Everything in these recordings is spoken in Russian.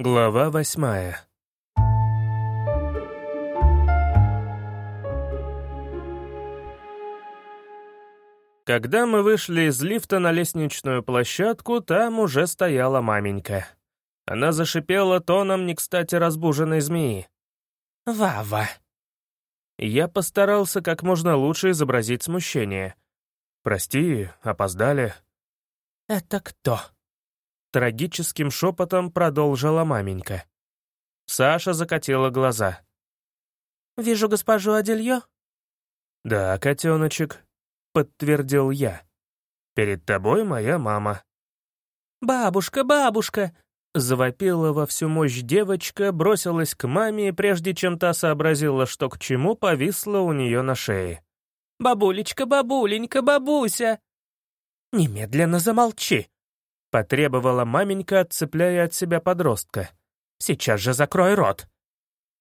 Глава восьмая Когда мы вышли из лифта на лестничную площадку, там уже стояла маменька. Она зашипела тоном не кстати разбуженной змеи. «Вава!» Я постарался как можно лучше изобразить смущение. «Прости, опоздали». «Это кто?» Трагическим шепотом продолжила маменька. Саша закатила глаза. «Вижу госпожу Адельё?» «Да, котеночек», — подтвердил я. «Перед тобой моя мама». «Бабушка, бабушка!» Завопила во всю мощь девочка, бросилась к маме, прежде чем та сообразила, что к чему, повисла у нее на шее. «Бабулечка, бабуленька, бабуся!» «Немедленно замолчи!» — потребовала маменька, отцепляя от себя подростка. «Сейчас же закрой рот!»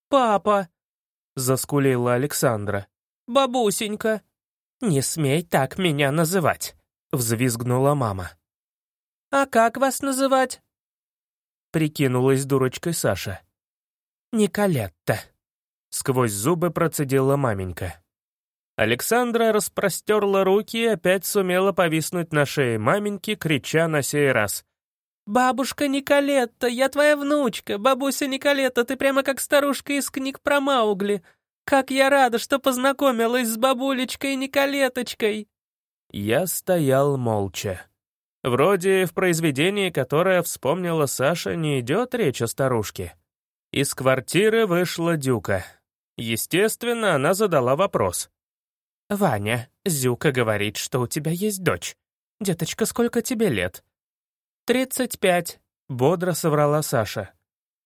«Папа!» — заскулила Александра. «Бабусенька!» «Не смей так меня называть!» — взвизгнула мама. «А как вас называть?» — прикинулась дурочкой Саша. «Николетта», — сквозь зубы процедила маменька. Александра распростерла руки и опять сумела повиснуть на шее маменьки, крича на сей раз. «Бабушка Николетта, я твоя внучка! Бабуся Николетта, ты прямо как старушка из книг про Маугли! Как я рада, что познакомилась с бабулечкой Николеточкой!» Я стоял молча. Вроде в произведении, которое вспомнила Саша, не идет речь о старушке. Из квартиры вышла Дюка. Естественно, она задала вопрос. «Ваня, Зюка говорит, что у тебя есть дочь. Деточка, сколько тебе лет?» «Тридцать пять», — бодро соврала Саша.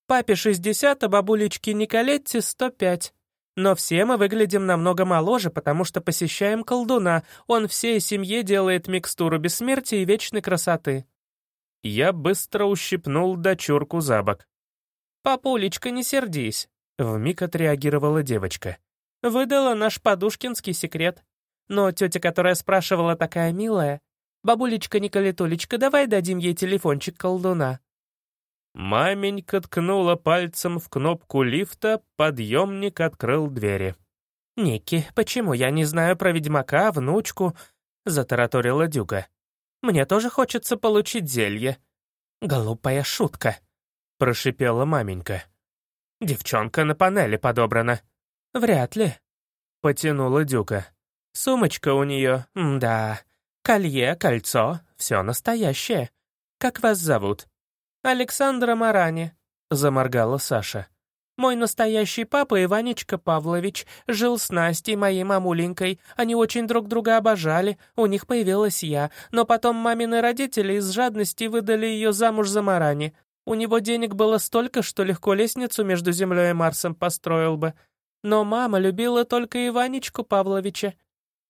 «Папе шестьдесят, а бабулечке Николетте сто пять. Но все мы выглядим намного моложе, потому что посещаем колдуна. Он всей семье делает микстуру бессмертия и вечной красоты». Я быстро ущипнул дочурку за бок. «Папулечка, не сердись», — вмиг отреагировала девочка. Выдала наш подушкинский секрет. Но тетя, которая спрашивала, такая милая. Бабулечка Николетулечка, давай дадим ей телефончик колдуна. Маменька ткнула пальцем в кнопку лифта, подъемник открыл двери. «Ники, почему я не знаю про ведьмака, внучку?» — затараторила Дюга. «Мне тоже хочется получить зелье». «Глупая шутка», — прошипела маменька. «Девчонка на панели подобрана». «Вряд ли», — потянула Дюка. «Сумочка у нее, да. Колье, кольцо, все настоящее. Как вас зовут?» «Александра Марани», — заморгала Саша. «Мой настоящий папа Иванечка Павлович жил с Настей, моей мамуленькой. Они очень друг друга обожали, у них появилась я, но потом мамины родители из жадности выдали ее замуж за Марани. У него денег было столько, что легко лестницу между Землей и Марсом построил бы. Но мама любила только Иванечку Павловича.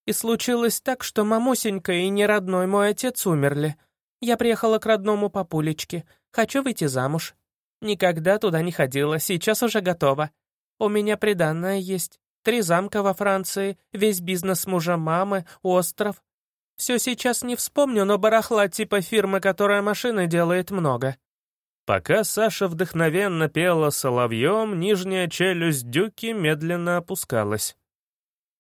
И случилось так, что мамусенька и неродной мой отец умерли. Я приехала к родному папулечке. Хочу выйти замуж. Никогда туда не ходила, сейчас уже готова. У меня приданное есть. Три замка во Франции, весь бизнес мужа мамы, остров. Все сейчас не вспомню, но барахла типа фирмы, которая машины делает, много. Пока Саша вдохновенно пела соловьем, нижняя челюсть Дюки медленно опускалась.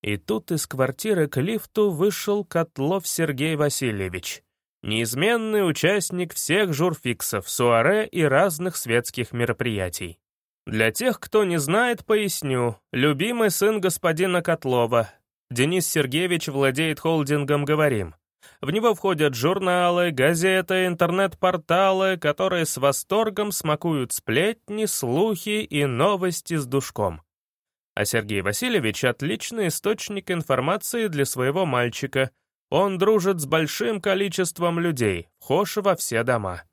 И тут из квартиры к лифту вышел Котлов Сергей Васильевич, неизменный участник всех журфиксов, суаре и разных светских мероприятий. Для тех, кто не знает, поясню. Любимый сын господина Котлова. Денис Сергеевич владеет холдингом «Говорим». В него входят журналы, газеты, интернет-порталы, которые с восторгом смакуют сплетни, слухи и новости с душком. А Сергей Васильевич — отличный источник информации для своего мальчика. Он дружит с большим количеством людей, вхож во все дома.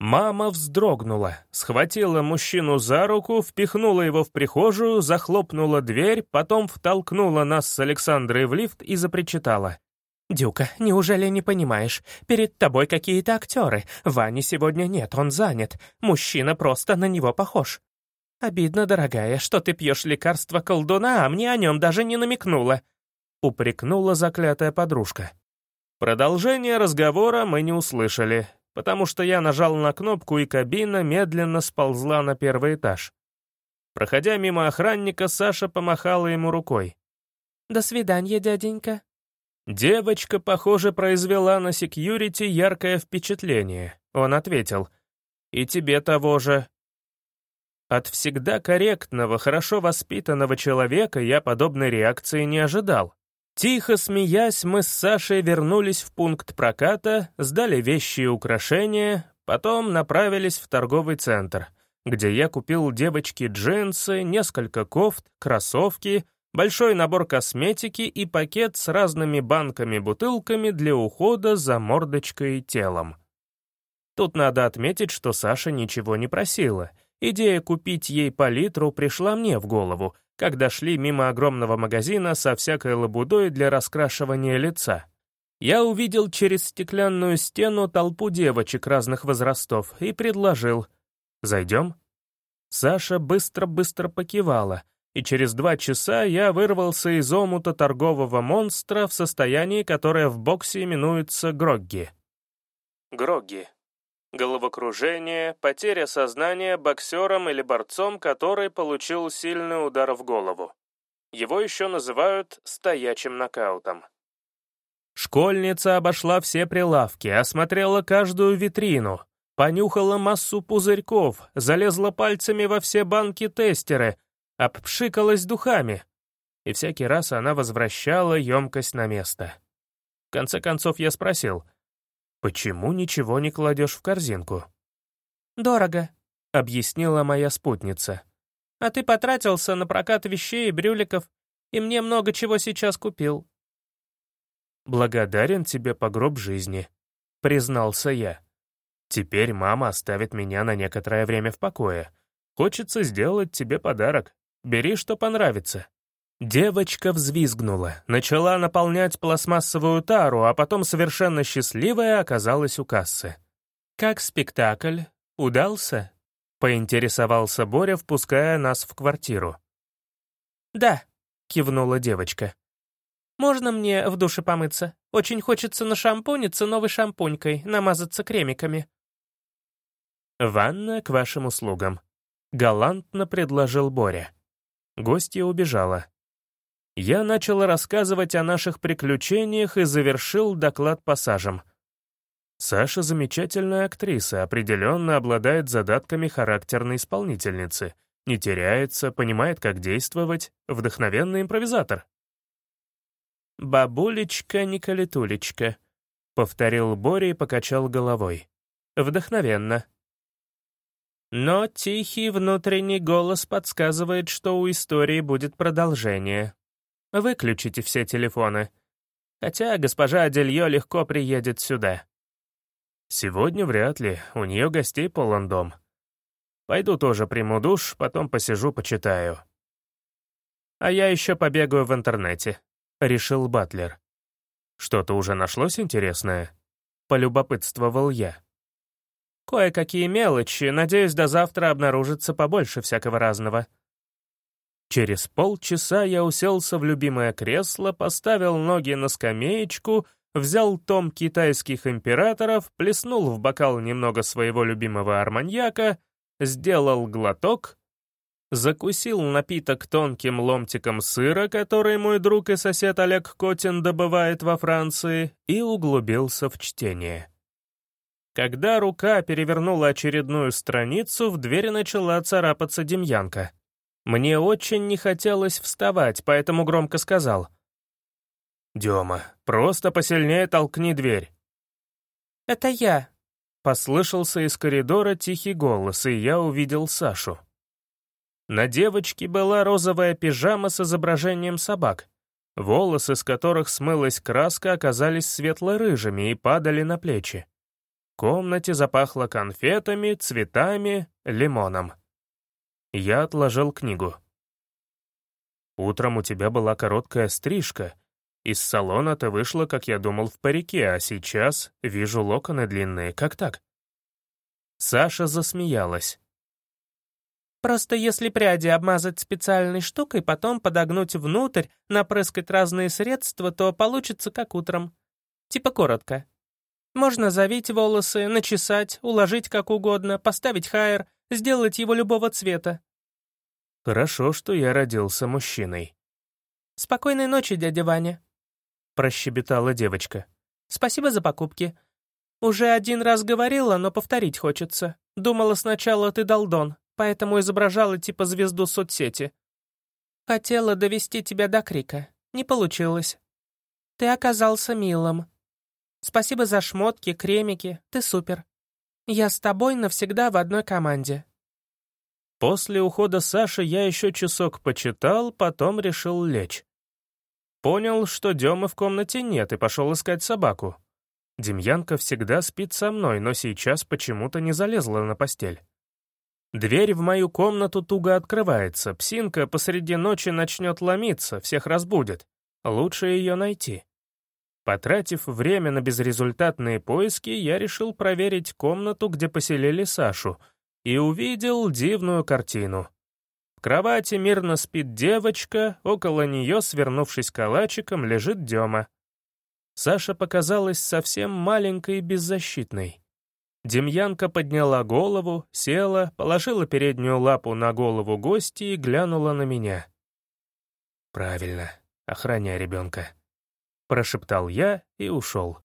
Мама вздрогнула, схватила мужчину за руку, впихнула его в прихожую, захлопнула дверь, потом втолкнула нас с Александрой в лифт и запричитала. «Дюка, неужели не понимаешь? Перед тобой какие-то актеры. Вани сегодня нет, он занят. Мужчина просто на него похож. Обидно, дорогая, что ты пьешь лекарство колдуна, а мне о нем даже не намекнула». Упрекнула заклятая подружка. Продолжение разговора мы не услышали. потому что я нажал на кнопку, и кабина медленно сползла на первый этаж. Проходя мимо охранника, Саша помахала ему рукой. «До свидания, дяденька». Девочка, похоже, произвела на секьюрити яркое впечатление. Он ответил. «И тебе того же». От всегда корректного, хорошо воспитанного человека я подобной реакции не ожидал. Тихо смеясь, мы с Сашей вернулись в пункт проката, сдали вещи и украшения, потом направились в торговый центр, где я купил девочке джинсы, несколько кофт, кроссовки, большой набор косметики и пакет с разными банками-бутылками для ухода за мордочкой и телом. Тут надо отметить, что Саша ничего не просила. Идея купить ей по литру пришла мне в голову, когда шли мимо огромного магазина со всякой лабудой для раскрашивания лица. Я увидел через стеклянную стену толпу девочек разных возрастов и предложил «Зайдем?». Саша быстро-быстро покивала, и через два часа я вырвался из омута торгового монстра в состоянии, которое в боксе именуется Грогги. Грогги Головокружение, потеря сознания боксером или борцом, который получил сильный удар в голову. Его еще называют стоячим нокаутом. Школьница обошла все прилавки, осмотрела каждую витрину, понюхала массу пузырьков, залезла пальцами во все банки-тестеры, обпшикалась духами. И всякий раз она возвращала емкость на место. В конце концов я спросил — «Почему ничего не кладешь в корзинку?» «Дорого», — объяснила моя спутница. «А ты потратился на прокат вещей и брюликов, и мне много чего сейчас купил». «Благодарен тебе по гроб жизни», — признался я. «Теперь мама оставит меня на некоторое время в покое. Хочется сделать тебе подарок. Бери, что понравится». Девочка взвизгнула, начала наполнять пластмассовую тару, а потом совершенно счастливая оказалась у кассы. «Как спектакль? Удался?» — поинтересовался Боря, впуская нас в квартиру. «Да», — кивнула девочка. «Можно мне в душе помыться? Очень хочется нашампуниться новой шампунькой, намазаться кремиками». «Ванна к вашим услугам», — галантно предложил Боря. Гостья убежала. Я начал рассказывать о наших приключениях и завершил доклад пассажем. Саша замечательная актриса, определенно обладает задатками характерной исполнительницы, не теряется, понимает, как действовать, вдохновенный импровизатор. «Бабулечка Николетулечка», — повторил Боря и покачал головой. «Вдохновенно». Но тихий внутренний голос подсказывает, что у истории будет продолжение. Выключите все телефоны. Хотя госпожа Адельё легко приедет сюда. Сегодня вряд ли, у нее гостей полон дом. Пойду тоже приму душ, потом посижу, почитаю. А я еще побегаю в интернете, — решил Батлер. Что-то уже нашлось интересное? Полюбопытствовал я. Кое-какие мелочи, надеюсь, до завтра обнаружится побольше всякого разного. Через полчаса я уселся в любимое кресло, поставил ноги на скамеечку, взял том китайских императоров, плеснул в бокал немного своего любимого арманьяка, сделал глоток, закусил напиток тонким ломтиком сыра, который мой друг и сосед Олег Котин добывает во Франции, и углубился в чтение. Когда рука перевернула очередную страницу, в двери начала царапаться Демьянка — мне очень не хотелось вставать, поэтому громко сказал. «Дема, просто посильнее толкни дверь». «Это я», — послышался из коридора тихий голос, и я увидел Сашу. На девочке была розовая пижама с изображением собак. Волосы, с которых смылась краска, оказались светло-рыжими и падали на плечи. Комнате запахло конфетами, цветами, лимоном. Я отложил книгу. «Утром у тебя была короткая стрижка. Из салона ты вышла, как я думал, в парике, а сейчас вижу локоны длинные. Как так?» Саша засмеялась. «Просто если пряди обмазать специальной штукой, потом подогнуть внутрь, напрыскать разные средства, то получится как утром. Типа коротко». Можно завить волосы, начесать, уложить как угодно, поставить хайер, сделать его любого цвета. Хорошо, что я родился мужчиной. «Спокойной ночи, дядя Ваня», — прощебетала девочка. «Спасибо за покупки. Уже один раз говорила, но повторить хочется. Думала сначала ты долдон, поэтому изображала типа звезду соцсети. Хотела довести тебя до крика. Не получилось. Ты оказался милым. Спасибо за шмотки, кремики, ты супер. Я с тобой навсегда в одной команде». После ухода Саши я еще часок почитал, потом решил лечь. Понял, что Демы в комнате нет, и пошел искать собаку. Демьянка всегда спит со мной, но сейчас почему-то не залезла на постель. Дверь в мою комнату туго открывается, псинка посреди ночи начнет ломиться, всех разбудит. Лучше ее найти. Потратив время на безрезультатные поиски, я решил проверить комнату, где поселили Сашу, и увидел дивную картину. В кровати мирно спит девочка, около нее, свернувшись калачиком, лежит Дема. Саша показалась совсем маленькой и беззащитной. Демьянка подняла голову, села, положила переднюю лапу на голову гости и глянула на меня. «Правильно, охраняй ребенка», — прошептал я и ушел.